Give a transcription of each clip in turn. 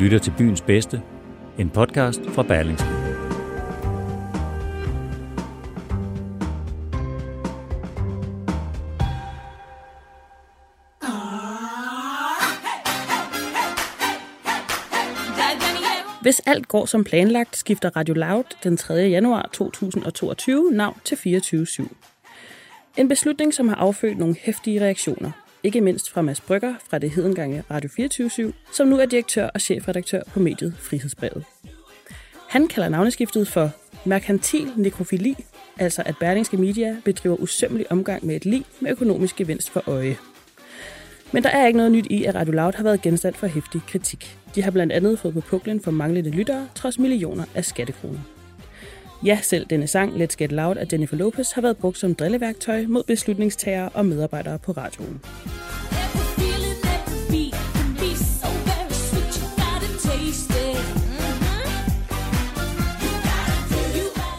lytter til Byens Bedste, en podcast fra Berlingske. Hvis alt går som planlagt, skifter Radio Loud den 3. januar 2022 navn til 24-7. En beslutning, som har affødt nogle hæftige reaktioner. Ikke mindst fra Mads Brygger fra det hedengange Radio 24 som nu er direktør og chefredaktør på mediet Frihedsbrevet. Han kalder navneskiftet for merkantil nekrofili, altså at Berlingske Media bedriver usømmelig omgang med et lig med økonomisk gevinst for øje. Men der er ikke noget nyt i, at Radio Loud har været genstand for hæftig kritik. De har blandt andet fået på puklen for manglende lyttere, trods millioner af skattekroner. Ja, selv denne sang, Let's Get Loud af Jennifer Lopez, har været brugt som drilleværktøj mod beslutningstagere og medarbejdere på radioen.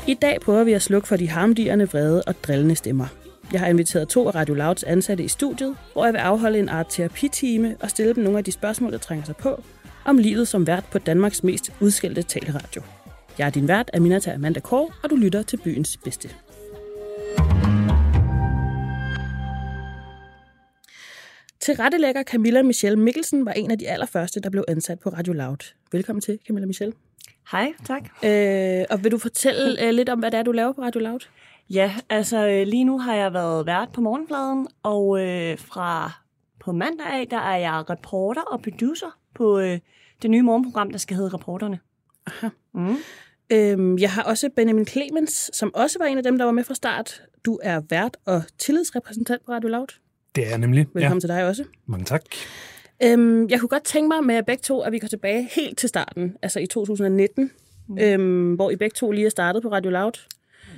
I dag prøver vi at slukke for de harmdirrende, vrede og drillende stemmer. Jeg har inviteret to af Radio Louds ansatte i studiet, hvor jeg vil afholde en art terapitime og stille dem nogle af de spørgsmål, der trænger sig på, om livet som vært på Danmarks mest udskældte taleradio. Jeg er din vært, Aminata Amanda Kåre, og du lytter til byens bedste. Til rettelægger Camilla Michelle Mikkelsen var en af de allerførste, der blev ansat på Radio Loud. Velkommen til, Camilla Michelle. Hej, tak. Øh, og vil du fortælle øh, lidt om, hvad det er, du laver på Radio Loud? Ja, altså øh, lige nu har jeg været vært på morgenfladen, og øh, fra på mandag af, der er jeg reporter og producer på øh, det nye morgenprogram, der skal hedde Reporterne. Aha. Mm. Øhm, jeg har også Benjamin Clemens, som også var en af dem, der var med fra start. Du er vært og tillidsrepræsentant på Radio Loud. Det er jeg nemlig. Velkommen ja. til dig også. Mange tak. Øhm, jeg kunne godt tænke mig med begge to, at vi går tilbage helt til starten, altså i 2019, mm. øhm, hvor I begge to lige er startet på Radio Loud.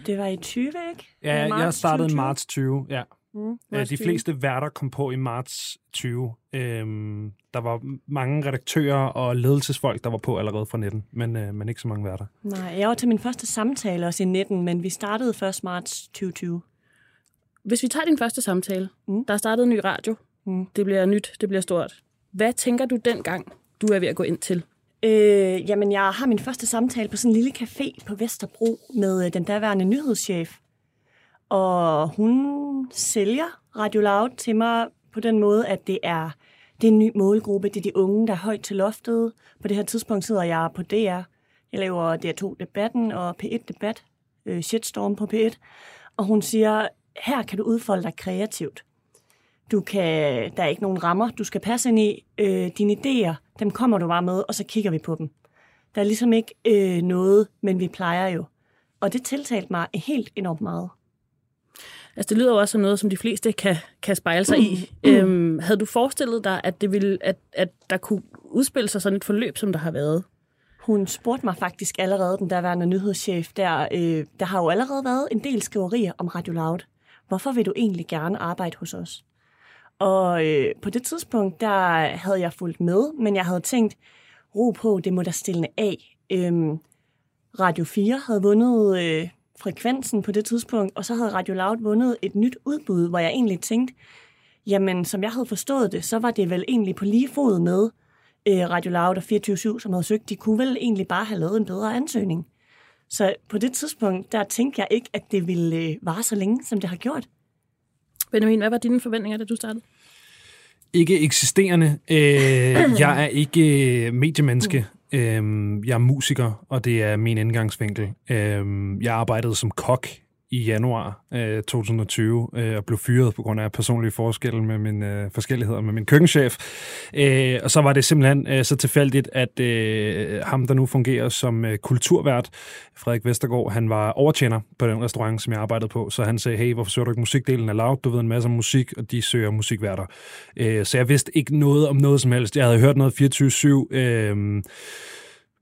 Det var i 20, ikke? Ja, jeg startede i marts 20, ja. Mm, de 20. fleste værter kom på i marts 20. Øhm, der var mange redaktører og ledelsesfolk, der var på allerede fra 19, men, øh, men ikke så mange værter. Nej, jeg var til min første samtale også i 19, men vi startede først marts 2020. Hvis vi tager din første samtale, mm. der er startet en ny radio. Mm. Det bliver nyt, det bliver stort. Hvad tænker du dengang, du er ved at gå ind til? Øh, jamen, jeg har min første samtale på sådan en lille café på Vesterbro med øh, den daværende nyhedschef. Og hun sælger Radio Loud til mig på den måde, at det er, det er en ny målgruppe. Det er de unge, der er højt til loftet. På det her tidspunkt sidder jeg på DR. Jeg laver DR2-debatten og P1-debat. Øh, shitstorm på P1. Og hun siger, her kan du udfolde dig kreativt. Du kan, der er ikke nogen rammer, du skal passe ind i. Øh, dine idéer, dem kommer du bare med, og så kigger vi på dem. Der er ligesom ikke øh, noget, men vi plejer jo. Og det tiltalte mig helt enormt meget. Altså, det lyder jo også som noget, som de fleste kan, kan spejle sig i. Mm. Øhm, havde du forestillet dig, at, det ville, at, at der kunne udspille sig sådan et forløb, som der har været? Hun spurgte mig faktisk allerede, den derværende nyhedschef, der, øh, der har jo allerede været en del skriverier om Radio Loud. Hvorfor vil du egentlig gerne arbejde hos os? Og øh, på det tidspunkt, der havde jeg fulgt med, men jeg havde tænkt, ro på, det må der stille af. Øhm, Radio 4 havde vundet øh, frekvensen på det tidspunkt, og så havde Radio Loud vundet et nyt udbud, hvor jeg egentlig tænkte, jamen som jeg havde forstået det, så var det vel egentlig på lige fod med øh, Radio Loud og 24 som havde søgt. De kunne vel egentlig bare have lavet en bedre ansøgning. Så på det tidspunkt, der tænkte jeg ikke, at det ville øh, vare så længe, som det har gjort. Benjamin, hvad var dine forventninger, da du startede? Ikke eksisterende. Øh, jeg er ikke mediemenneske. Øhm, jeg er musiker, og det er min indgangsvinkel. Øhm, jeg arbejdede som kok i januar øh, 2020 øh, og blev fyret på grund af personlige forskelle med min, øh, forskelligheder med min køkkenchef. Øh, og så var det simpelthen øh, så tilfældigt, at øh, ham, der nu fungerer som øh, kulturvært, Frederik Vestergaard, han var overtjener på den restaurant, som jeg arbejdede på. Så han sagde, hey, hvorfor søger du ikke musikdelen af Loud? Du ved en masse om musik, og de søger musikværter. Øh, så jeg vidste ikke noget om noget som helst. Jeg havde hørt noget 24-7. Øh,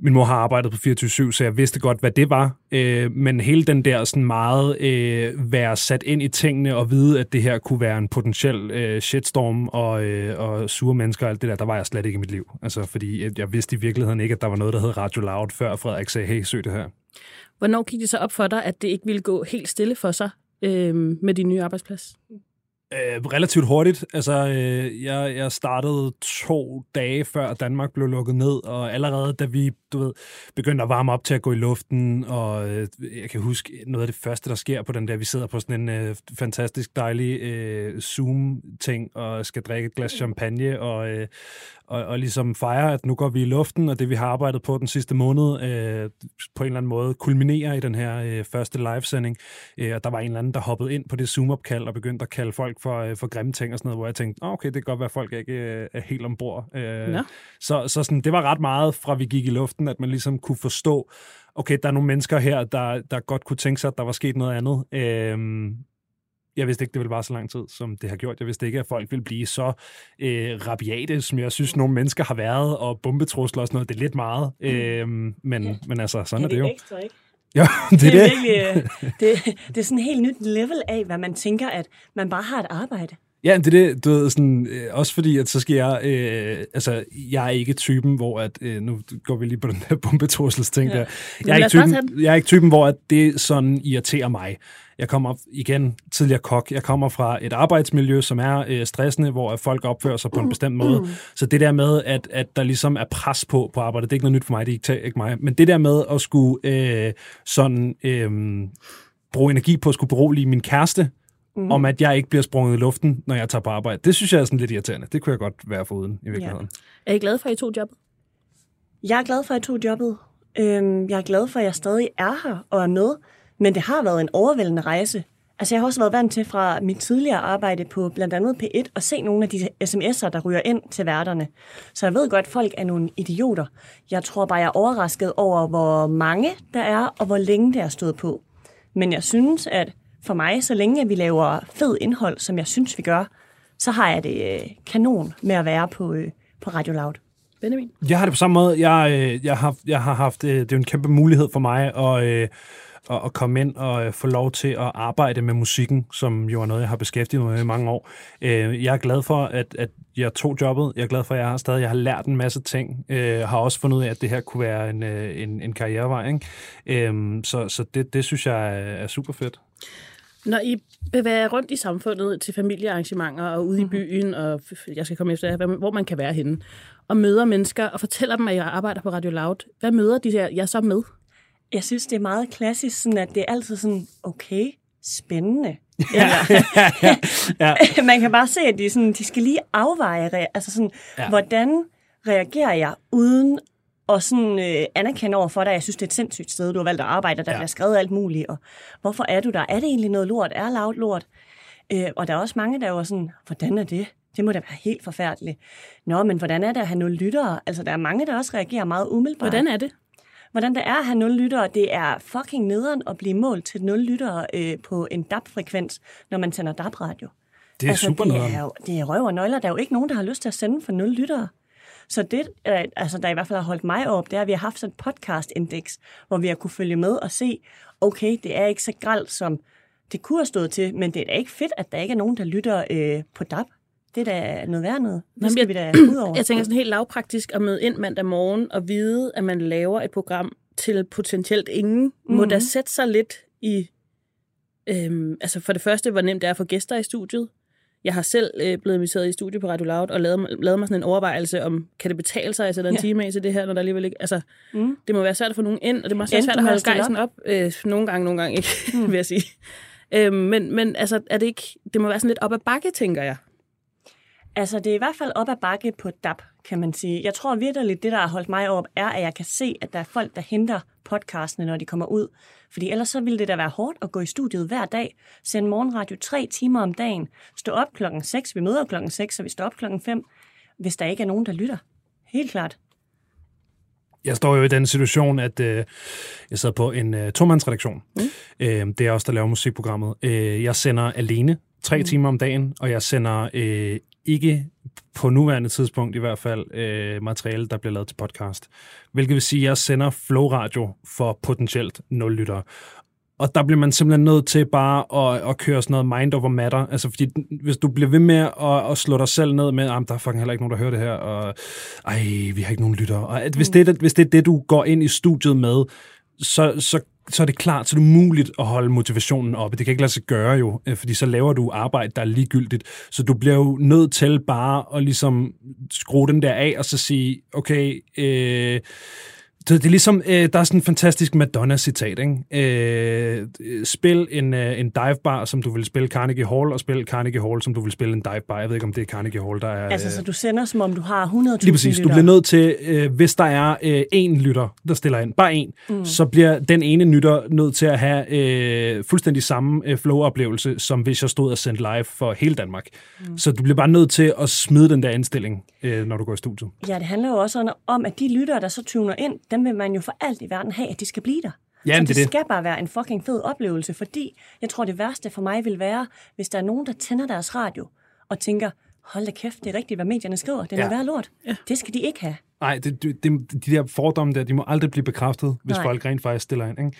min mor har arbejdet på 24-7, så jeg vidste godt, hvad det var. Øh, men hele den der sådan meget øh, være sat ind i tingene og vide, at det her kunne være en potentiel øh, shitstorm og, øh, og sure mennesker og alt det der, der var jeg slet ikke i mit liv. Altså, fordi jeg vidste i virkeligheden ikke, at der var noget, der hed Radio Loud, før Frederik sagde, hey, søg det her. Hvornår gik det så op for dig, at det ikke ville gå helt stille for sig øh, med din nye arbejdsplads? Øh, relativt hurtigt. Altså, øh, jeg, jeg startede to dage før Danmark blev lukket ned, og allerede da vi du ved, begyndte at varme op til at gå i luften, og øh, jeg kan huske noget af det første, der sker på den der, vi sidder på sådan en øh, fantastisk dejlig øh, Zoom-ting, og skal drikke et glas champagne, og, øh, og, og ligesom fejre, at nu går vi i luften, og det vi har arbejdet på den sidste måned, øh, på en eller anden måde kulminerer i den her øh, første livesending. Øh, og der var en eller anden, der hoppede ind på det Zoom-opkald og begyndte at kalde folk for, øh, for grimme ting og sådan noget, hvor jeg tænkte, oh, okay, det kan godt være, at folk ikke øh, er helt ombord. Øh. Så, så sådan, det var ret meget fra vi gik i luften, at man ligesom kunne forstå, okay, der er nogle mennesker her, der, der godt kunne tænke sig, at der var sket noget andet. Øh, jeg vidste ikke, det ville være så lang tid, som det har gjort. Jeg vidste ikke, at folk ville blive så øh, rabiate, som jeg synes, nogle mennesker har været, og bombetrusler og sådan noget. Det er lidt meget, øh, men, ja. men altså, sådan ja, er det jo. Ekstra, ikke? Ja, det, det er det. Virkelig, øh, det. Det er sådan en helt nyt level af, hvad man tænker, at man bare har et arbejde. Ja, det er det, du ved, sådan, øh, også fordi, at så skal jeg, øh, altså, jeg er ikke typen, hvor at, øh, nu går vi lige på den der bombetrussels ting ja. der. Jeg er, ikke typen, jeg er ikke typen, hvor at det sådan irriterer mig. Jeg kommer igen tidligere kok. Jeg kommer fra et arbejdsmiljø, som er øh, stressende, hvor folk opfører sig på en bestemt måde. Så det der med, at, at der ligesom er pres på på arbejdet, det er ikke noget nyt for mig, det er ikke, ikke mig. Men det der med at skulle øh, sådan øh, bruge energi på at skulle berolige min kæreste, mm. om at jeg ikke bliver sprunget i luften, når jeg tager på arbejde. Det synes jeg er sådan lidt irriterende. Det kunne jeg godt være foruden i virkeligheden. Ja. Er I glad for, at I tog jobbet? Jeg er glad for, at jeg tog jobbet. Øhm, jeg er glad for, at jeg stadig er her og er med. Men det har været en overvældende rejse. Altså, jeg har også været vant til fra mit tidligere arbejde på blandt andet P1 at se nogle af de sms'er, der ryger ind til værterne. Så jeg ved godt, at folk er nogle idioter. Jeg tror bare, jeg er overrasket over, hvor mange der er, og hvor længe det er stået på. Men jeg synes, at for mig, så længe vi laver fed indhold, som jeg synes, vi gør, så har jeg det øh, kanon med at være på, øh, på Radio Loud. Benjamin? Jeg har det på samme måde. Jeg, øh, jeg, har, jeg har haft, det er en kæmpe mulighed for mig at, at, at komme ind og få lov til at arbejde med musikken, som jo er noget, jeg har beskæftiget mig med i mange år. Jeg er glad for, at, at jeg tog jobbet. Jeg er glad for, at jeg har stadig jeg har lært en masse ting. Jeg har også fundet ud af, at det her kunne være en, en, en karrierevej. Ikke? Så, så det, det synes jeg er super fedt. Når I bevæger rundt i samfundet til familiearrangementer og ude i mhm. byen, og jeg skal komme efter hvor man kan være henne, og møder mennesker og fortæller dem, at jeg arbejder på Radio Loud, hvad møder de der, jeg så med? Jeg synes, det er meget klassisk, sådan at det er altid sådan, okay, spændende. Ja, ja, ja, ja. Man kan bare se, at de, sådan, de skal lige afveje, altså sådan, ja. hvordan reagerer jeg, uden og sådan øh, anerkende over for dig, jeg synes, det er et sindssygt sted, du har valgt at arbejde, der ja. bliver skrevet alt muligt, og hvorfor er du der? Er det egentlig noget lort? Er loud lort? Øh, og der er også mange, der var sådan, hvordan er det? Det må da være helt forfærdeligt. Nå, men hvordan er det at have nul lyttere? Altså, der er mange, der også reagerer meget umiddelbart. Hvordan er det? Hvordan det er at have nul lyttere, det er fucking nederen at blive målt til nul lyttere øh, på en DAB-frekvens, når man sender DAB-radio. Det er altså, super det er, jo, det er røv og nøgler. Der er jo ikke nogen, der har lyst til at sende for nul lyttere. Så det, øh, altså, der i hvert fald har holdt mig op, det er, at vi har haft sådan et podcast-indeks, hvor vi har kunne følge med og se, okay, det er ikke så gralt, som det kunne have stået til, men det er da ikke fedt, at der ikke er nogen, der lytter øh, på DAB. Det er da noget værd noget. Det skal vi da ud over. Jeg tænker sådan helt lavpraktisk at møde ind mandag morgen og vide, at man laver et program til potentielt ingen, mm-hmm. må da mhm. sætte sig lidt i... Øhm, altså for det første, hvor nemt det er at få gæster i studiet. Jeg har selv øh, blevet inviteret i studiet på Radio Loud og lavet, lavet mig sådan en overvejelse om, kan det betale sig at sætte en ja. time af til det her, når der alligevel ikke... Altså, mm. det må være svært at få nogen ind, og det må også være svært at holde gejsen op. Øh, nogle gange, nogle gange ikke, mm. vil jeg sige. Øh, men, men altså, er det ikke... Det må være sådan lidt op ad bakke, tænker jeg. Altså, det er i hvert fald op ad bakke på DAP, kan man sige. Jeg tror virkelig, det, der har holdt mig op, er, at jeg kan se, at der er folk, der henter podcastene, når de kommer ud. Fordi ellers så ville det da være hårdt at gå i studiet hver dag, sende morgenradio tre timer om dagen, stå op klokken 6, vi møder klokken 6, så vi står op klokken 5, hvis der ikke er nogen, der lytter. Helt klart. Jeg står jo i den situation, at øh, jeg sidder på en øh, tomandsredaktion. Mm. Øh, det er også der laver musikprogrammet. Øh, jeg sender alene tre mm. timer om dagen, og jeg sender øh, ikke på nuværende tidspunkt i hvert fald øh, materiale, der bliver lavet til podcast. Hvilket vil sige, at jeg sender Flow Radio for potentielt 0 lyttere. Og der bliver man simpelthen nødt til bare at, at køre sådan noget mind over matter. Altså, fordi hvis du bliver ved med at, at slå dig selv ned med, at der er fucking heller ikke nogen, der hører det her, og ej, vi har ikke nogen lyttere. Og at, hvis, mm. det, hvis det er det, du går ind i studiet med, så, så, så er det klart, så er det muligt at holde motivationen oppe. Det kan ikke lade sig gøre jo, øh, fordi så laver du arbejde, der er ligegyldigt. Så du bliver jo nødt til bare at ligesom skrue den der af, og så sige, okay, øh, det, det er ligesom, øh, der er sådan en fantastisk Madonna-citat, ikke? Øh, spil en, øh, en dive bar, som du vil spille Carnegie Hall, og spil Carnegie Hall, som du vil spille en dive bar. Jeg ved ikke, om det er Carnegie Hall, der er... Altså, øh, så du sender, som om du har 100.000 Lige præcis. Lytter. Du bliver nødt til, øh, hvis der er øh, én lytter, der stiller ind, bare én, mm. så bliver den ene lytter nødt til at have øh, fuldstændig samme øh, flow-oplevelse, som hvis jeg stod og sendte live for hele Danmark. Mm. Så du bliver bare nødt til at smide den der indstilling, øh, når du går i studiet. Ja, det handler jo også om, at de lyttere, der så tuner ind, dem vil man jo for alt i verden have, at de skal blive der. Ja, så det, det, skal bare være en fucking fed oplevelse, fordi jeg tror, det værste for mig vil være, hvis der er nogen, der tænder deres radio og tænker, hold da kæft, det er rigtigt, hvad medierne skriver. Det er ja. være lort. Ja. Det skal de ikke have. Nej, det, det, de der fordomme der, de må aldrig blive bekræftet, hvis Nej. folk rent faktisk stiller ind. Ikke?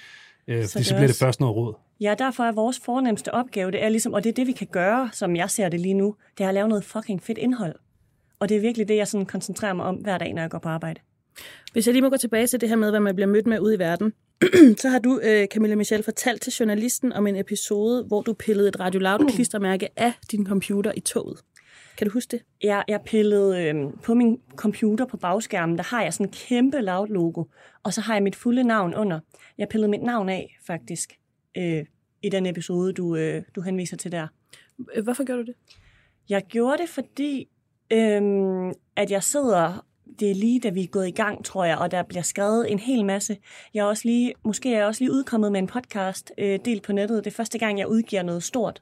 Øh, så, fordi så bliver det først noget råd. Ja, derfor er vores fornemmeste opgave, det er ligesom, og det er det, vi kan gøre, som jeg ser det lige nu, det er at lave noget fucking fedt indhold. Og det er virkelig det, jeg sådan koncentrerer mig om hver dag, når jeg går på arbejde. Hvis jeg lige må gå tilbage til det her med, hvad man bliver mødt med ude i verden, så har du, øh, Camilla Michel, fortalt til journalisten om en episode, hvor du pillede et Radio Loud klistermærke af din computer i toget. Kan du huske det? Ja, jeg pillede øh, på min computer på bagskærmen, der har jeg sådan en kæmpe Loud logo, og så har jeg mit fulde navn under. Jeg pillede mit navn af, faktisk, øh, i den episode, du, øh, du henviser til der. Hvorfor gjorde du det? Jeg gjorde det, fordi øh, at jeg sidder det er lige da vi er gået i gang, tror jeg, og der bliver skrevet en hel masse. Jeg er også lige, måske er jeg også lige udkommet med en podcast øh, delt på nettet. Det er første gang, jeg udgiver noget stort.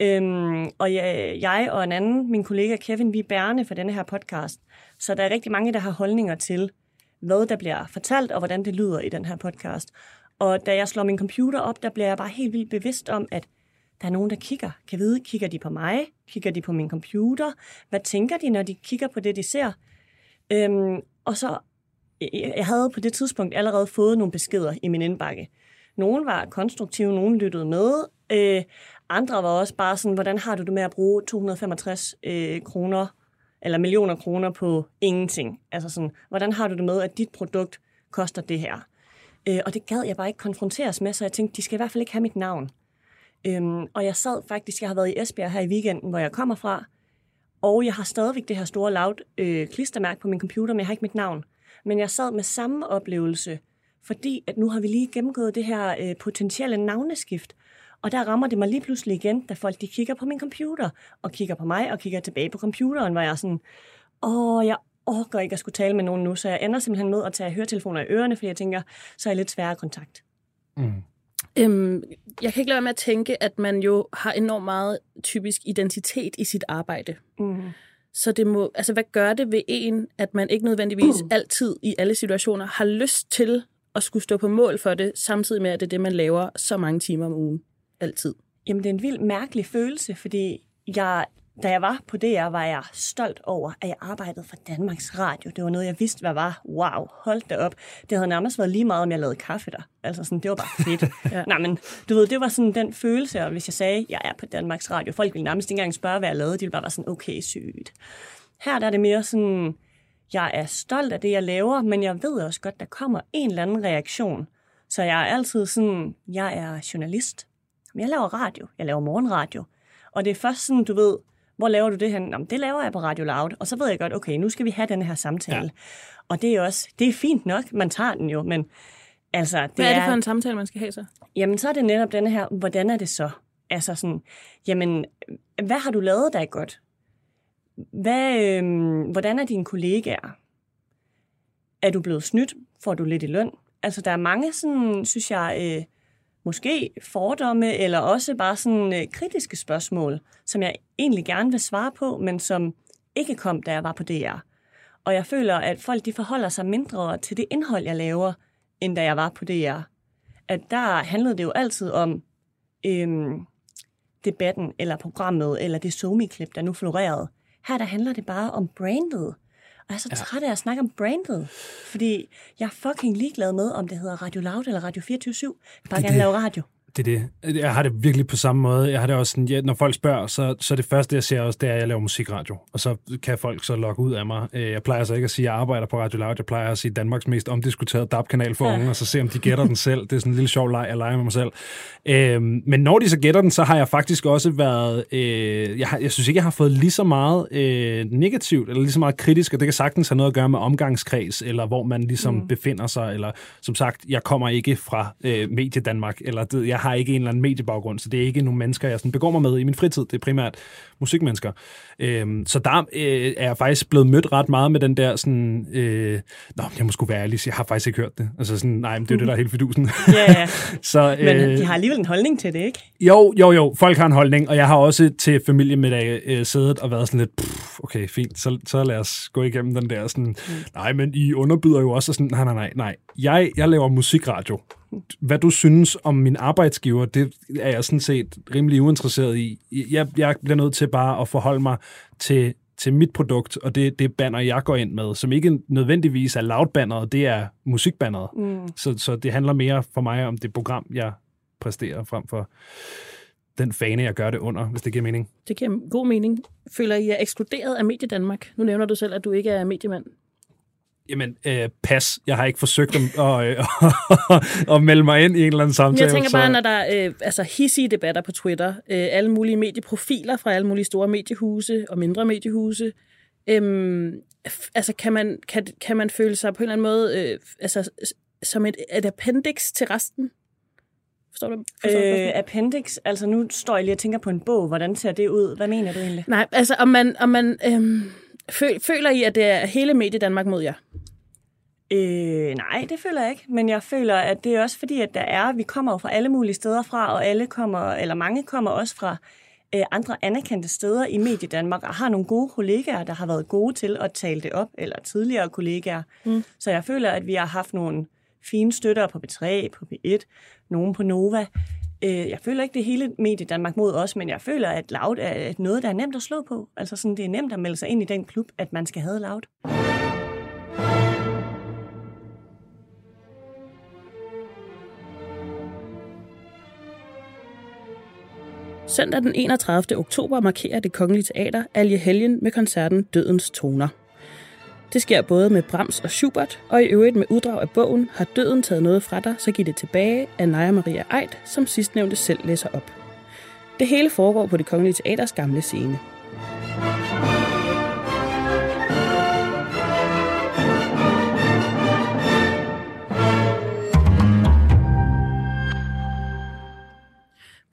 Øhm, og jeg, jeg og en anden, min kollega Kevin, vi er bærende for denne her podcast. Så der er rigtig mange, der har holdninger til, hvad der bliver fortalt, og hvordan det lyder i den her podcast. Og da jeg slår min computer op, der bliver jeg bare helt vildt bevidst om, at der er nogen, der kigger. Kan vide, kigger de på mig? Kigger de på min computer? Hvad tænker de, når de kigger på det, de ser? Øhm, og så, jeg havde på det tidspunkt allerede fået nogle beskeder i min indbakke. Nogle var konstruktive, nogle lyttede med. Øh, andre var også bare sådan, hvordan har du det med at bruge 265 øh, kroner eller millioner kroner på ingenting? Altså sådan, hvordan har du det med, at dit produkt koster det her? Øh, og det gad jeg bare ikke konfronteres med, så jeg tænkte, de skal i hvert fald ikke have mit navn. Øhm, og jeg sad faktisk, jeg har været i Esbjerg her i weekenden, hvor jeg kommer fra, og jeg har stadigvæk det her store loud øh, klistermærke på min computer, men jeg har ikke mit navn. Men jeg sad med samme oplevelse, fordi at nu har vi lige gennemgået det her øh, potentielle navneskift. Og der rammer det mig lige pludselig igen, da folk de kigger på min computer, og kigger på mig, og kigger tilbage på computeren, hvor jeg er sådan, åh, jeg orker ikke at skulle tale med nogen nu, så jeg ender simpelthen med at tage høretelefoner i ørerne, fordi jeg tænker, så er jeg lidt sværere kontakt. Mm. Øhm, jeg kan ikke lade være med at tænke, at man jo har enormt meget typisk identitet i sit arbejde. Mm. Så det må, altså hvad gør det ved en, at man ikke nødvendigvis mm. altid i alle situationer har lyst til at skulle stå på mål for det, samtidig med, at det er det, man laver så mange timer om ugen. Altid. Jamen, det er en vild mærkelig følelse, fordi jeg da jeg var på DR, var jeg stolt over, at jeg arbejdede for Danmarks Radio. Det var noget, jeg vidste, hvad var. Wow, hold da op. Det havde nærmest været lige meget, om jeg lavede kaffe der. Altså sådan, det var bare fedt. ja. Nej, men du ved, det var sådan den følelse, og hvis jeg sagde, at jeg er på Danmarks Radio, folk ville nærmest ikke engang spørge, hvad jeg lavede. De ville bare være sådan, okay, sygt. Her der er det mere sådan, jeg er stolt af det, jeg laver, men jeg ved også godt, der kommer en eller anden reaktion. Så jeg er altid sådan, jeg er journalist. Jeg laver radio. Jeg laver morgenradio. Og det er først sådan, du ved, hvor laver du det her? Jamen, det laver jeg på Radio Loud. Og så ved jeg godt, okay, nu skal vi have den her samtale. Ja. Og det er også, det er fint nok, man tager den jo, men altså... Det Hvad er det for en samtale, man skal have så? Jamen, så er det netop den her, hvordan er det så? Altså sådan, jamen, hvad har du lavet dig godt? Hvad, øh, hvordan er dine kollegaer? Er du blevet snydt? Får du lidt i løn? altså, der er mange, sådan, synes jeg, øh, måske fordomme, eller også bare sådan øh, kritiske spørgsmål, som jeg egentlig gerne vil svare på, men som ikke kom, da jeg var på DR. Og jeg føler, at folk de forholder sig mindre til det indhold, jeg laver, end da jeg var på DR. At der handlede det jo altid om øhm, debatten, eller programmet, eller det somi-klip, der nu florerede. Her der handler det bare om brandet. Og jeg er så ja. træt af at snakke om brandet. Fordi jeg er fucking ligeglad med, om det hedder Radio Loud eller Radio 24 Jeg bare gerne lave radio. Det er det. Jeg har det virkelig på samme måde. Jeg har det også sådan, ja, når folk spørger, så, så det første, jeg ser også, det er, at jeg laver musikradio. Og så kan folk så logge ud af mig. Øh, jeg plejer så ikke at sige, at jeg arbejder på Radio Loud. Jeg plejer at sige Danmarks mest omdiskuterede DAB-kanal for ja. unge, og så se, om de gætter den selv. Det er sådan en lille sjov leg, jeg leger med mig selv. Øhm, men når de så gætter den, så har jeg faktisk også været... Øh, jeg, har, jeg synes ikke, jeg har fået lige så meget øh, negativt, eller lige så meget kritisk, og det kan sagtens have noget at gøre med omgangskreds, eller hvor man ligesom mm. befinder sig, eller som sagt, jeg kommer ikke fra øh, Medie Danmark, eller det, jeg har ikke en eller anden mediebaggrund, så det er ikke nogle mennesker, jeg sådan begår mig med i min fritid. Det er primært musikmennesker. Øhm, så der øh, er jeg faktisk blevet mødt ret meget med den der sådan, øh, nå, jeg må sgu være ærlig, jeg har faktisk ikke hørt det. Altså sådan, nej, men det er det, der er helt fidusen. Ja, yeah. så, øh, men de har alligevel en holdning til det, ikke? Jo, jo, jo, folk har en holdning, og jeg har også til familiemiddag øh, siddet og været sådan lidt, pff, okay, fint, så, så lad os gå igennem den der sådan, mm. nej, men I underbyder jo også sådan, nej, nej, nej, nej, jeg, jeg laver musikradio hvad du synes om min arbejdsgiver, det er jeg sådan set rimelig uinteresseret i. Jeg, jeg bliver nødt til bare at forholde mig til, til mit produkt, og det det banner, jeg går ind med, som ikke nødvendigvis er loudbanneret, det er musikbanneret. Mm. Så, så det handler mere for mig om det program, jeg præsterer, frem for den fane, jeg gør det under, hvis det giver mening. Det giver god mening. Føler I er ekskluderet af Medie Danmark? Nu nævner du selv, at du ikke er mediemand. Jamen, øh, pas. Jeg har ikke forsøgt at, at, at, at melde mig ind i en eller anden samtale. Jeg tænker bare, så... når der er øh, altså hissige debatter på Twitter, øh, alle mulige medieprofiler fra alle mulige store mediehuse og mindre mediehuse, øh, altså kan man, kan, kan man føle sig på en eller anden måde øh, altså, som et, et appendix til resten? Forstår du? Forstår øh, appendix, altså nu står jeg lige og tænker på en bog. Hvordan ser det ud? Hvad mener du egentlig? Nej, altså om man, om man øh, føler I, at det er hele medie Danmark mod jer? Øh, nej, det føler jeg ikke. Men jeg føler, at det er også fordi, at der er, vi kommer jo fra alle mulige steder fra, og alle kommer, eller mange kommer også fra øh, andre anerkendte steder i Medie Danmark, og har nogle gode kollegaer, der har været gode til at tale det op, eller tidligere kollegaer. Mm. Så jeg føler, at vi har haft nogle fine støtter på B3, på B1, nogen på Nova. Øh, jeg føler ikke, det hele Medie Danmark mod os, men jeg føler, at Loud er noget, der er nemt at slå på. Altså sådan, det er nemt at melde sig ind i den klub, at man skal have Loud. Søndag den 31. oktober markerer det Kongelige Teater Alje Helgen med koncerten Dødens Toner. Det sker både med Brahms og Schubert, og i øvrigt med uddrag af bogen Har døden taget noget fra dig, så giv det tilbage af Naja Maria Eid, som sidstnævnte selv læser op. Det hele foregår på det Kongelige Teaters gamle scene.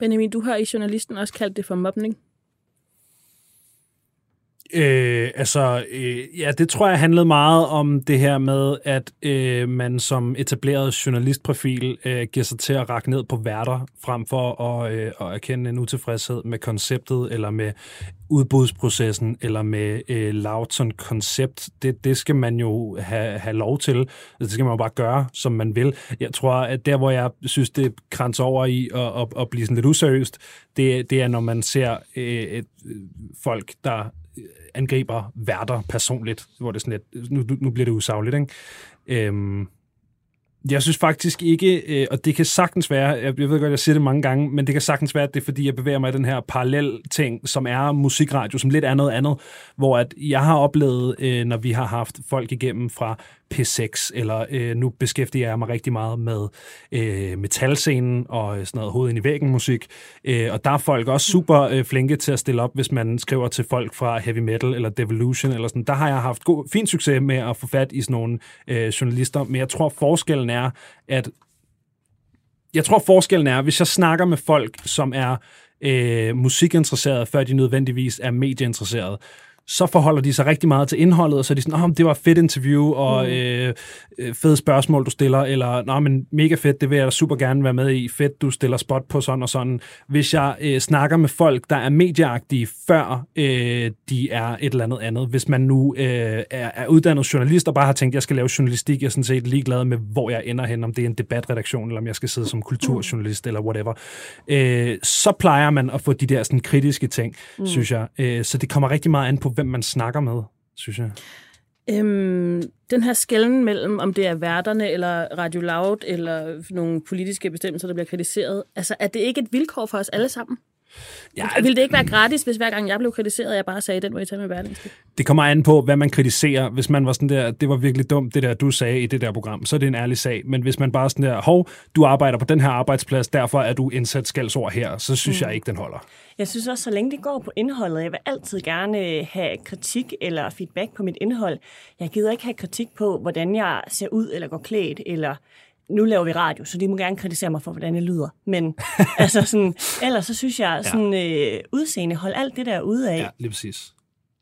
Benjamin, du har i journalisten også kaldt det for mobning. Øh, altså, øh, ja, det tror jeg handlede meget om det her med, at øh, man som etableret journalistprofil øh, giver sig til at række ned på værter, frem for at, øh, at erkende en utilfredshed med konceptet, eller med udbudsprocessen, eller med øh, Lauton koncept. Det, det skal man jo have, have lov til. Altså, det skal man jo bare gøre, som man vil. Jeg tror, at der, hvor jeg synes, det grænser over i at, at, at blive sådan lidt useriøst, det, det er, når man ser øh, øh folk, der angriber værter personligt, hvor det er sådan lidt, nu, nu bliver det usagligt, ikke? Øhm, jeg synes faktisk ikke, øh, og det kan sagtens være, jeg ved godt, jeg siger det mange gange, men det kan sagtens være, at det er fordi, jeg bevæger mig i den her parallel ting, som er musikradio, som lidt er noget andet, hvor at jeg har oplevet, øh, når vi har haft folk igennem fra P6, eller øh, nu beskæftiger jeg mig rigtig meget med øh, metalscenen og øh, sådan noget hoved ind i væggen musik, øh, og der er folk også super øh, flinke til at stille op, hvis man skriver til folk fra heavy metal eller devolution eller sådan. Der har jeg haft god, fin succes med at få fat i sådan nogle øh, journalister, men jeg tror forskellen er, at jeg tror forskellen er, hvis jeg snakker med folk, som er øh, musikinteresserede, før de nødvendigvis er medieinteresserede, så forholder de sig rigtig meget til indholdet, og så er de sådan, oh, det var et fedt interview, og mm. øh, øh, fede spørgsmål, du stiller, eller, nå, men mega fedt, det vil jeg da super gerne være med i, fedt, du stiller spot på sådan og sådan. Hvis jeg øh, snakker med folk, der er medieagtige, før øh, de er et eller andet andet, hvis man nu øh, er, er uddannet journalist, og bare har tænkt, jeg skal lave journalistik, jeg er sådan set ligeglad med, hvor jeg ender hen, om det er en debatredaktion, eller om jeg skal sidde som kulturjournalist, eller whatever, øh, så plejer man at få de der sådan, kritiske ting, mm. synes jeg. Øh, så det kommer rigtig meget an på, hvem man snakker med, synes jeg. Øhm, den her skælden mellem, om det er værterne, eller Radio Loud, eller nogle politiske bestemmelser, der bliver kritiseret, altså er det ikke et vilkår for os alle sammen? Ja, Vil det ikke være gratis, hvis hver gang jeg blev kritiseret, jeg bare sagde, den må I tage med Berlingske? Det kommer an på, hvad man kritiserer. Hvis man var sådan der, det var virkelig dumt, det der, du sagde i det der program, så er det en ærlig sag. Men hvis man bare sådan der, hov, du arbejder på den her arbejdsplads, derfor er du indsat skældsord her, så synes mm. jeg ikke, den holder. Jeg synes også, så længe det går på indholdet, jeg vil altid gerne have kritik eller feedback på mit indhold. Jeg gider ikke have kritik på, hvordan jeg ser ud eller går klædt, eller nu laver vi radio, så de må gerne kritisere mig for, hvordan jeg lyder. Men altså sådan, ellers så synes jeg, sådan øh, udseende, hold alt det der ude af. Ja, lige præcis.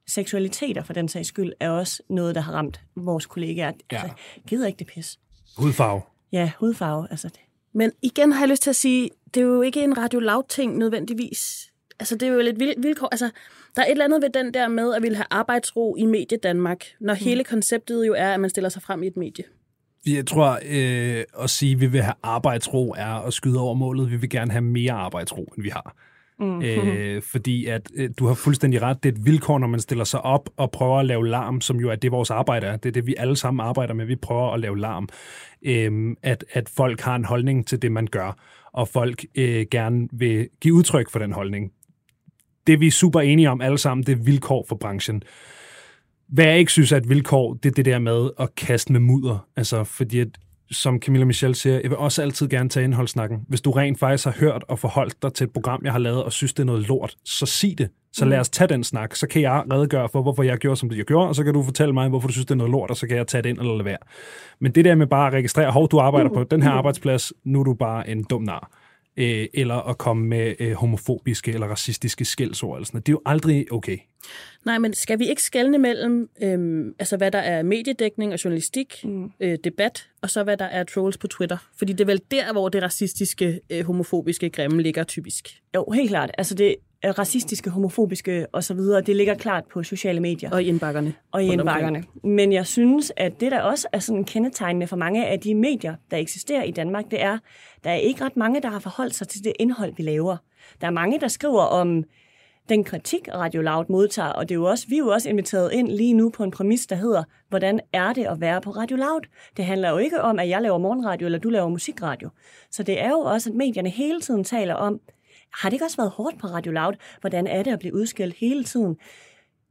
Seksualiteter for den sags skyld er også noget, der har ramt vores kollegaer. Ja. Altså, gider ikke det pis. Hudfarve. Ja, hudfarve. Altså det. Men igen har jeg lyst til at sige, det er jo ikke en radio loud ting nødvendigvis. Altså, det er jo lidt vilkår. Altså, der er et eller andet ved den der med at ville have arbejdsro i Medie Danmark, når mm. hele konceptet jo er, at man stiller sig frem i et medie. Jeg tror, øh, at sige, at vi vil have arbejdsro, er at skyde over målet. Vi vil gerne have mere arbejdsro, end vi har. Mm. Øh, fordi at øh, du har fuldstændig ret, det er et vilkår, når man stiller sig op og prøver at lave larm, som jo er det, vores arbejde er. Det er det, vi alle sammen arbejder med. Vi prøver at lave larm. Øh, at, at folk har en holdning til det, man gør, og folk øh, gerne vil give udtryk for den holdning. Det vi er super enige om alle sammen, det er vilkår for branchen. Hvad jeg ikke synes er et vilkår, det er det der med at kaste med mudder. Altså, fordi at, som Camilla Michel siger, jeg vil også altid gerne tage indholdssnakken. Hvis du rent faktisk har hørt og forholdt dig til et program, jeg har lavet, og synes, det er noget lort, så sig det. Så lad mm. os tage den snak. Så kan jeg redegøre for, hvorfor jeg gjorde, som det jeg gjorde, og så kan du fortælle mig, hvorfor du synes, det er noget lort, og så kan jeg tage det ind eller lade være. Men det der med bare at registrere, hov, du arbejder på den her arbejdsplads, nu er du bare en dum nar øh, eller at komme med øh, homofobiske eller racistiske skældsord. Eller sådan. Det er jo aldrig okay. Nej, men skal vi ikke skelne mellem, øh, altså hvad der er mediedækning og journalistik, mm. øh, debat, og så hvad der er trolls på Twitter? Fordi det er vel der, hvor det racistiske, øh, homofobiske grimme ligger typisk. Jo, helt klart. Altså det, racistiske, homofobiske osv., det ligger klart på sociale medier. Og i indbakkerne. Og i indbakkerne. Men jeg synes, at det der også er sådan kendetegnende for mange af de medier, der eksisterer i Danmark, det er, der er ikke ret mange, der har forholdt sig til det indhold, vi laver. Der er mange, der skriver om den kritik, Radio Loud modtager, og det er jo også, vi er jo også inviteret ind lige nu på en præmis, der hedder, hvordan er det at være på Radio Loud? Det handler jo ikke om, at jeg laver morgenradio, eller du laver musikradio. Så det er jo også, at medierne hele tiden taler om, har det ikke også været hårdt på Radio Loud? Hvordan er det at blive udskilt hele tiden?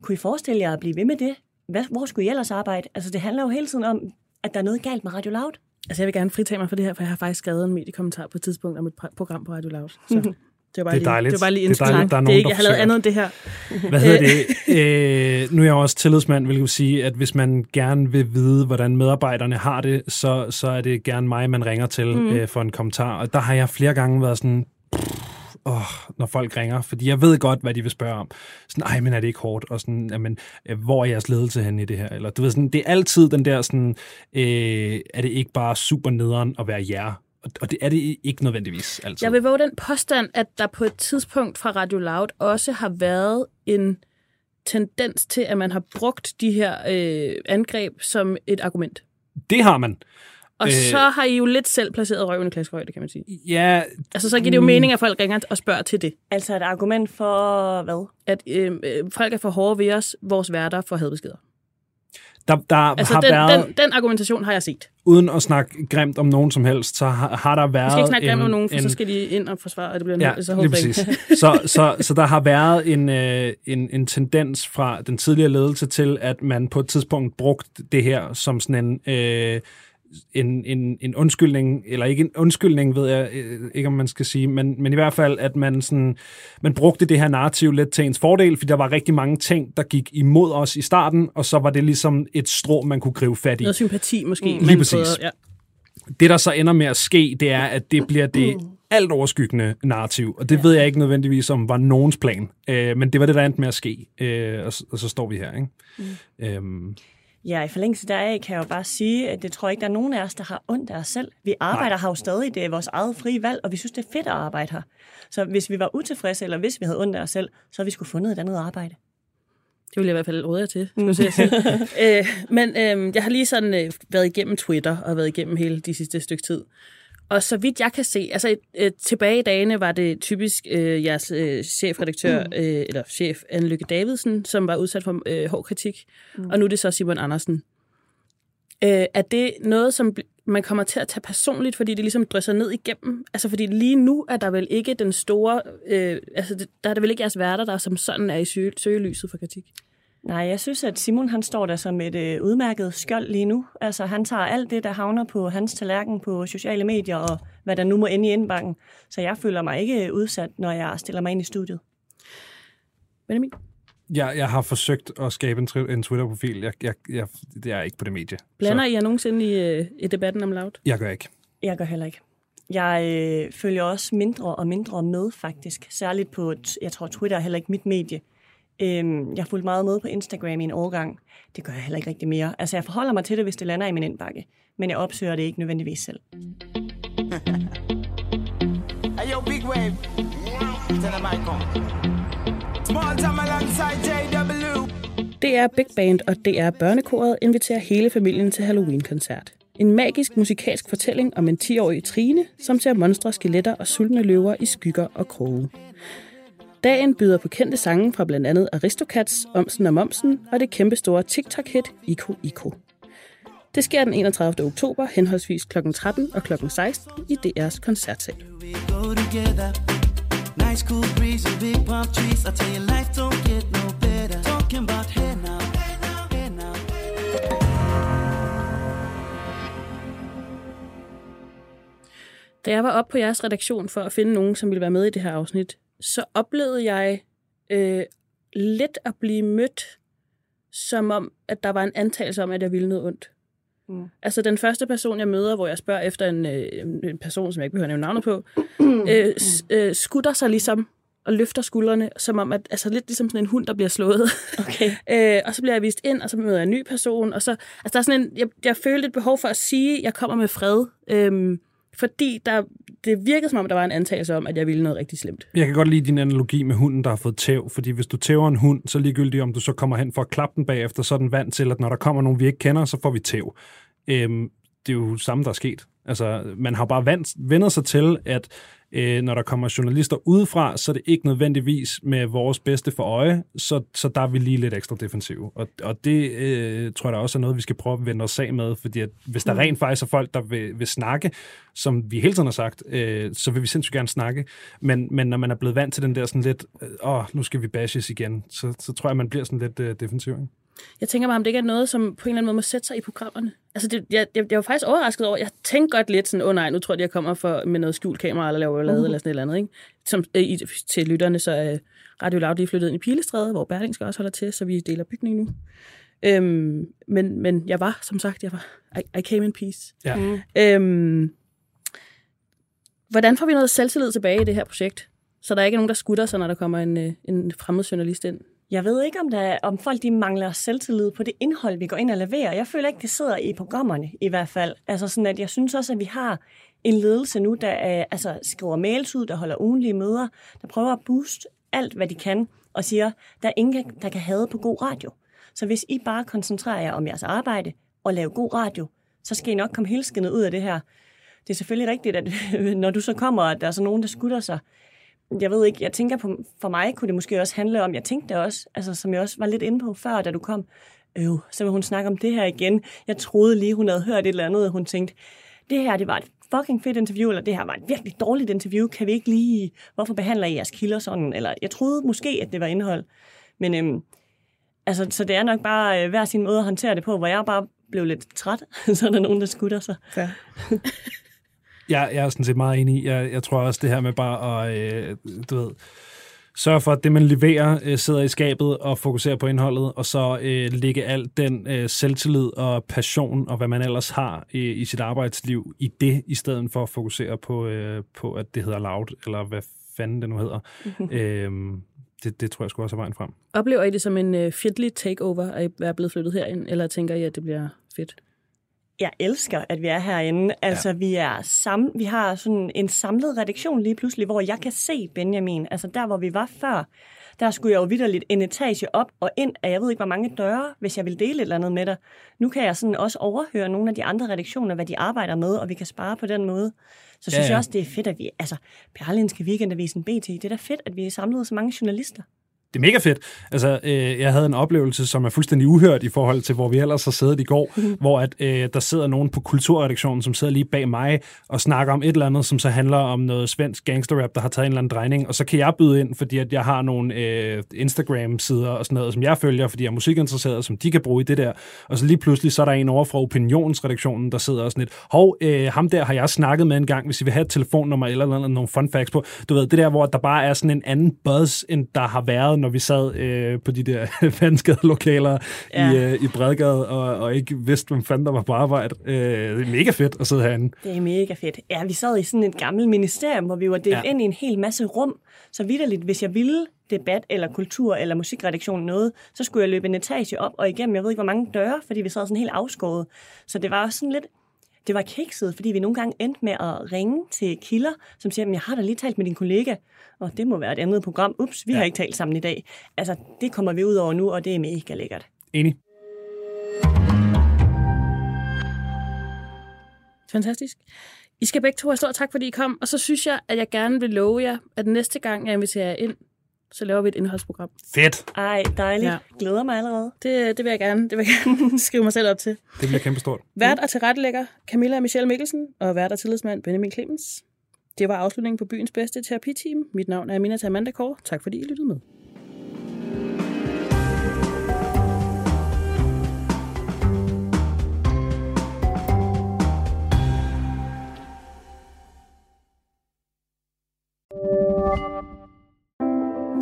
Kunne I forestille jer at blive ved med det? Hvad, hvor skulle I ellers arbejde? Altså, det handler jo hele tiden om, at der er noget galt med Radio Loud. Altså, jeg vil gerne fritage mig for det her, for jeg har faktisk skrevet en mediekommentar på et tidspunkt om et program på Radio Loud. Så. Det var, bare det er dejligt. Lige, det var bare lige det er dejligt, der er nogen, det er ikke, jeg har lavet andet end det her. Hvad hedder det? Øh, nu er jeg også tillidsmand, vil jeg sige, at hvis man gerne vil vide, hvordan medarbejderne har det, så, så er det gerne mig, man ringer til mm. øh, for en kommentar. Og der har jeg flere gange været sådan, oh, når folk ringer, fordi jeg ved godt, hvad de vil spørge om. Sådan, ej, men er det ikke hårdt? Og sådan, jamen, øh, hvor er jeres ledelse hen i det her? Eller, du ved, sådan, det er altid den der sådan, øh, er det ikke bare super nederen at være jer? Og det er det ikke nødvendigvis altid. Jeg vil våge den påstand, at der på et tidspunkt fra Radio Loud også har været en tendens til, at man har brugt de her øh, angreb som et argument. Det har man. Og øh, så har I jo lidt selv placeret røven i klaskehøjde, kan man sige. Ja. Altså, så giver det jo mm. mening, at folk ringer og spørger til det. Altså et argument for hvad? At øh, øh folk er for hårde ved os, vores værter for hadbeskeder. Der, der altså, har den, været, den, den argumentation har jeg set. Uden at snakke grimt om nogen som helst, så har, har der været... Vi skal ikke snakke grimt om nogen, for en, så skal de ind og forsvare, at det bliver ja, en så lige præcis. så, så, så der har været en, øh, en, en tendens fra den tidligere ledelse til, at man på et tidspunkt brugte det her som sådan en... Øh, en, en, en undskyldning, eller ikke en undskyldning, ved jeg øh, ikke, om man skal sige, men, men i hvert fald, at man, sådan, man brugte det her narrativ lidt til ens fordel, fordi der var rigtig mange ting, der gik imod os i starten, og så var det ligesom et strå, man kunne gribe fat i. Noget sympati måske. Mm. Lige præcis. Prøvede, ja. Det, der så ender med at ske, det er, at det bliver det alt overskyggende narrativ, og det ja. ved jeg ikke nødvendigvis om var nogens plan, øh, men det var det, der endte med at ske, øh, og, og så står vi her. Ikke? Mm. Øhm. Ja, i forlængelse deraf kan jeg jo bare sige, at det tror jeg ikke, der er nogen af os, der har ondt af os selv. Vi arbejder Nej. her jo stadig, det er vores eget frie valg, og vi synes, det er fedt at arbejde her. Så hvis vi var utilfredse, eller hvis vi havde ondt af os selv, så har vi skulle fundet et andet arbejde. Det vil jeg i hvert fald råde jer til, skulle jeg sige. øh, men øh, jeg har lige sådan øh, været igennem Twitter og været igennem hele de sidste stykke tid. Og så vidt jeg kan se, altså øh, tilbage i dagene var det typisk øh, jeres øh, chefredaktør, mm. øh, eller chef Anne Lykke Davidsen, som var udsat for øh, hård kritik, mm. og nu er det så Simon Andersen. Øh, er det noget, som man kommer til at tage personligt, fordi det ligesom drysser ned igennem? Altså fordi lige nu er der vel ikke den store, øh, altså der er det vel ikke jeres værter, der som sådan er i sø- søgelyset for kritik? Nej, jeg synes, at Simon han står der som et øh, udmærket skjold lige nu. Altså han tager alt det, der havner på hans tallerken på sociale medier og hvad der nu må ende i indbakken. Så jeg føler mig ikke udsat, når jeg stiller mig ind i studiet. Benjamin? Jeg, jeg har forsøgt at skabe en, en Twitter-profil. Jeg, jeg, jeg, det er ikke på det medie. Blander så. I jer nogensinde i, øh, i debatten om Loud? Jeg gør ikke. Jeg gør heller ikke. Jeg øh, følger også mindre og mindre med, faktisk. Særligt på, jeg tror, Twitter er heller ikke mit medie. Øhm, jeg har fulgt meget med på Instagram i en årgang. Det gør jeg heller ikke rigtig mere. Altså, jeg forholder mig til det, hvis det lander i min indbakke. Men jeg opsøger det ikke nødvendigvis selv. hey, yo, big wave. Tell them I come. Small time alongside JW. DR Big Band og DR Børnekoret inviterer hele familien til Halloween-koncert. En magisk musikalsk fortælling om en 10-årig Trine, som ser monstre, skeletter og sultne løver i skygger og kroge. Dagen byder på kendte sange fra blandt andet Aristocats, Omsen og Momsen og det kæmpestore TikTok-hit Iko Iko. Det sker den 31. oktober henholdsvis kl. 13 og kl. 16 i DR's koncertsal. Da jeg var op på jeres redaktion for at finde nogen, som ville være med i det her afsnit, så oplevede jeg øh, lidt at blive mødt, som om, at der var en antagelse om, at jeg ville noget ondt. Mm. Altså den første person, jeg møder, hvor jeg spørger efter en, øh, en person, som jeg ikke behøver nævne navnet på, øh, øh, skutter sig ligesom og løfter skuldrene, som om, at, altså lidt ligesom sådan en hund, der bliver slået. Okay. øh, og så bliver jeg vist ind, og så møder jeg en ny person, og så, altså der er sådan en, jeg, jeg følte et behov for at sige, at jeg kommer med fred. Øh, fordi der, det virkede som om, der var en antagelse om, at jeg ville noget rigtig slemt. Jeg kan godt lide din analogi med hunden, der har fået tæv, fordi hvis du tæver en hund, så ligegyldigt om du så kommer hen for at klappe den bagefter, så er den vant til, at når der kommer nogen, vi ikke kender, så får vi tæv. Øhm, det er jo samme, der er sket. Altså, man har bare vant, vendt sig til, at øh, når der kommer journalister udefra, så er det ikke nødvendigvis med vores bedste for øje, så, så der er vi lige lidt ekstra defensive. Og, og det øh, tror jeg da også er noget, vi skal prøve at vende os af med, fordi at hvis der mm. rent faktisk er folk, der vil, vil snakke, som vi hele tiden har sagt, øh, så vil vi sindssygt gerne snakke. Men, men når man er blevet vant til den der sådan lidt, åh, øh, nu skal vi bashes igen, så, så tror jeg, man bliver sådan lidt øh, defensiv. Ikke? Jeg tænker bare, om det ikke er noget, som på en eller anden måde må sætte sig i programmerne. Altså, det, jeg, jeg, jeg var faktisk overrasket over, jeg tænkte godt lidt sådan, åh oh, nej, nu tror jeg, jeg kommer for, med noget skjult kamera, eller laver lade, uh. eller sådan et eller andet, ikke? Som, øh, i, til lytterne, så er øh, Radio Loud lige flyttet ind i Pilestræde, hvor Berling skal også holde til, så vi deler bygning nu. Øhm, men, men jeg var, som sagt, jeg var, I, I came in peace. Ja. Mm. Øhm, hvordan får vi noget selvtillid tilbage i det her projekt? Så der er ikke nogen, der skutter sig, når der kommer en, øh, en fremmed journalist ind? Jeg ved ikke, om, der, om folk de mangler selvtillid på det indhold, vi går ind og leverer. Jeg føler ikke, det sidder i programmerne i hvert fald. Altså sådan, at jeg synes også, at vi har en ledelse nu, der øh, altså, skriver mails ud, der holder ugenlige møder, der prøver at booste alt, hvad de kan, og siger, der er ingen, der kan have på god radio. Så hvis I bare koncentrerer jer om jeres arbejde og laver god radio, så skal I nok komme helskindet ud af det her. Det er selvfølgelig rigtigt, at når du så kommer, at der er så nogen, der skutter sig, jeg ved ikke, jeg tænker på, for mig kunne det måske også handle om, jeg tænkte også, altså som jeg også var lidt inde på før, da du kom, øv, så vil hun snakke om det her igen. Jeg troede lige, hun havde hørt et eller andet, og hun tænkte, det her, det var et fucking fedt interview, eller det her var et virkelig dårligt interview, kan vi ikke lige, hvorfor behandler I jeres kilder sådan, eller jeg troede måske, at det var indhold, men øhm, altså, så det er nok bare øh, hver sin måde at håndtere det på, hvor jeg bare blev lidt træt, så er der nogen, der skutter sig. Ja. Jeg, jeg er sådan set meget enig. Jeg, jeg tror også, det her med bare at, øh, du ved, sørge for, at det, man leverer, øh, sidder i skabet og fokuserer på indholdet, og så øh, lægge alt den øh, selvtillid og passion og hvad man ellers har i, i sit arbejdsliv i det, i stedet for at fokusere på, øh, på at det hedder loud, eller hvad fanden det nu hedder. øhm, det, det tror jeg skulle også er vejen frem. Oplever I det som en øh, fjendtlig takeover, at er blevet flyttet herind, eller tænker I, at det bliver fedt? Jeg elsker, at vi er herinde. Altså, ja. vi, er sam vi har sådan en samlet redaktion lige pludselig, hvor jeg kan se Benjamin. Altså, der hvor vi var før, der skulle jeg jo vidderligt en etage op og ind af jeg ved ikke, hvor mange døre, hvis jeg vil dele et eller andet med dig. Nu kan jeg sådan også overhøre nogle af de andre redaktioner, hvad de arbejder med, og vi kan spare på den måde. Så synes ja, ja. jeg også, det er fedt, at vi... Altså, Berlinske Weekendavisen BT, det er da fedt, at vi er samlet så mange journalister det er mega fedt. Altså, øh, jeg havde en oplevelse, som er fuldstændig uhørt i forhold til, hvor vi ellers har siddet i går, mm. hvor at, øh, der sidder nogen på kulturredaktionen, som sidder lige bag mig og snakker om et eller andet, som så handler om noget svensk gangsterrap, der har taget en eller anden drejning, og så kan jeg byde ind, fordi at jeg har nogle øh, Instagram-sider og sådan noget, som jeg følger, fordi jeg er musikinteresseret, som de kan bruge i det der. Og så lige pludselig, så er der en over fra opinionsredaktionen, der sidder og sådan lidt, hov, øh, ham der har jeg snakket med en gang, hvis I vil have et telefonnummer eller, eller nogle fun facts på. Du ved, det der, hvor der bare er sådan en anden buzz, end der har været når vi sad øh, på de der vandskade lokaler ja. i, øh, i Bredgade, og, og ikke vidste, hvem fanden der var på arbejde. Øh, det er mega fedt at sidde herinde. Det er mega fedt. Ja, vi sad i sådan et gammelt ministerium, hvor vi var delt ja. ind i en hel masse rum. Så vidderligt, hvis jeg ville debat eller kultur eller musikredaktion noget, så skulle jeg løbe en etage op og igennem, jeg ved ikke, hvor mange døre, fordi vi sad sådan helt afskåret. Så det var også sådan lidt, det var kikset, fordi vi nogle gange endte med at ringe til kilder, som siger, jeg har da lige talt med din kollega, og det må være et andet program. Ups, vi ja. har ikke talt sammen i dag. Altså, det kommer vi ud over nu, og det er mega lækkert. Enig. Fantastisk. I skal begge to have stor tak, fordi I kom, og så synes jeg, at jeg gerne vil love jer, at næste gang, jeg inviterer jer ind, så laver vi et indholdsprogram. Fedt! Ej, dejligt. Ja. Glæder mig allerede. Det, det vil jeg gerne. Det vil jeg gerne skrive mig selv op til. Det bliver kæmpe stort. Vært og tilrettelægger Camilla Michelle Mikkelsen, og vært og tillidsmand Benjamin Clemens. Det var afslutningen på byens bedste terapiteam. Mit navn er Amina Amanda Kåre. Tak fordi I lyttede med.